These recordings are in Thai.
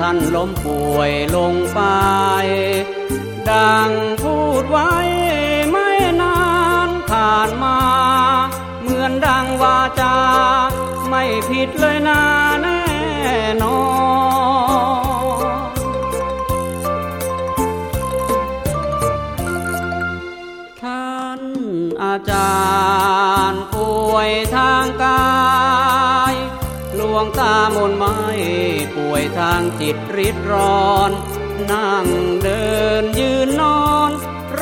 ท่านล้มป่วยลงไป ดังพูดไว้ไม่นานผ่านมา เหมือนดังวาจา ไม่ผิดเลยนาแน่นอนท่านอาจารย์ป่วยทางกาย วงตามนไม้ป่วยทางจิตริดร้อน นั่งเดินยืนนอน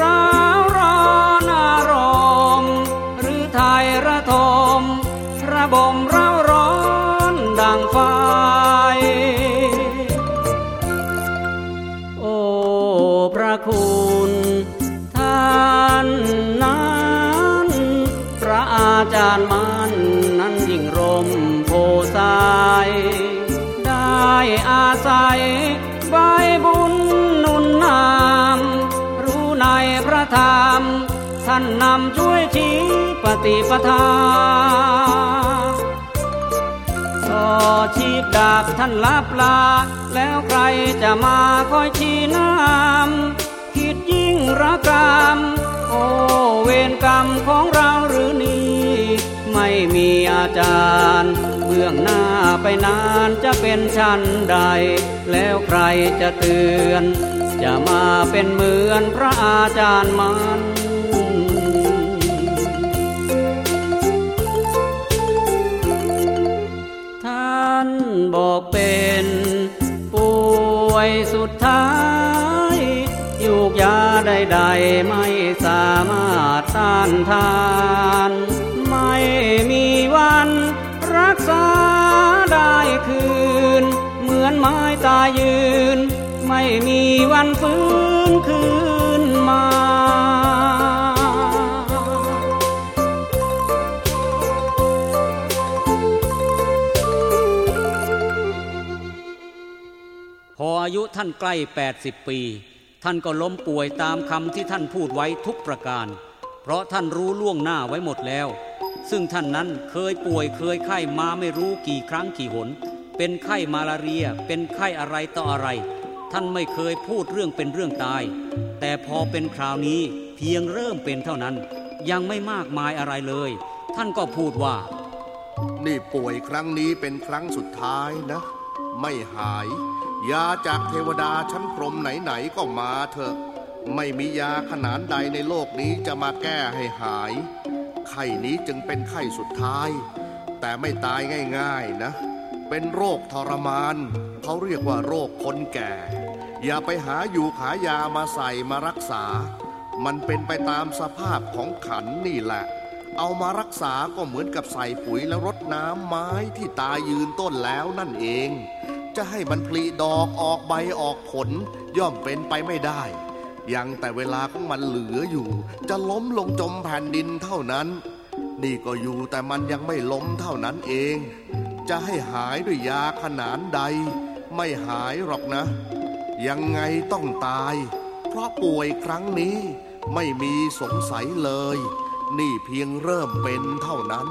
ร้าวร้อนอารมณ์หรือไทยระทมระบมเร้าร้อนดังไฟโอ้พระคุณ จารย์มันนั้นยิ่งรมโพสายได้อาศัยใบบุญนุนนำรู้ในพระธรรมท่านนำช่วยชี้ปฏิปทาต่อชีพดาบท่านลับลา แล้วใครจะมาคอยชี้นำคิดยิ่งระกรรมโอเวรกรรมของ ม่มีอาจารย์ เบื้องหน้าไปนานจะเป็นชั้นใด แล้วใครจะเตือน จะมาเป็นเหมือนพระอาจารย์มันท่านบอกเป็นป่วยสุดท้ายยูกยาใดๆไม่สามารถต้านทาน ม่มีวันรักษาได้คืน เหมือนไม้ตายยืน ไม่มีวันฟื้นคืนมาพออายุท่านใกล้ 80 ปี ท่านก็ล้มป่วยตามคำที่ท่านพูดไว้ทุกประการ เพราะท่านรู้ล่วงหน้าไว้หมดแล้ว ซึ่งท่านนั้นเคยป่วยเคยไข้มาไม่รู้กี่ครั้งกี่หน เป็นไข้มาลาเรีย เป็นไข้อะไรต่ออะไร ท่านไม่เคยพูดเรื่องเป็นเรื่องตาย แต่พอเป็นคราวนี้เพียงเริ่มเป็นเท่านั้น ยังไม่มากมายอะไรเลย ท่านก็พูดว่า นี่ป่วยครั้งนี้เป็นครั้งสุดท้ายนะ ไม่หาย ยาจากเทวดาชั้นพรมไหนๆก็มาเถอะ ไม่มียาขนาดใดในโลกนี้จะมาแก้ให้หาย ไข้นี้จึงเป็นไข้สุดท้าย แต่ไม่ตายง่ายๆนะ เป็นโรคทรมาน เขาเรียกว่าโรคคนแก่ อย่าไปหาอยู่ขายามาใส่มารักษา มันเป็นไปตามสภาพของขันนี่แหละ เอามารักษาก็เหมือนกับใส่ปุ๋ยและรดน้ำไม้ที่ตายยืนต้นแล้วนั่นเอง จะให้มันผลิดอกออกใบออกผลย่อมเป็นไปไม่ได้ ยังแต่เวลาของมันเหลืออยู่ จะล้มลงจมแผ่นดินเท่านั้น นี่ก็อยู่แต่มันยังไม่ล้มเท่านั้นเอง จะให้หายด้วยยาขนาดใด ไม่หายหรอกนะ ยังไงต้องตาย เพราะป่วยครั้งนี้ไม่มีสงสัยเลย นี่เพียงเริ่มเป็นเท่านั้น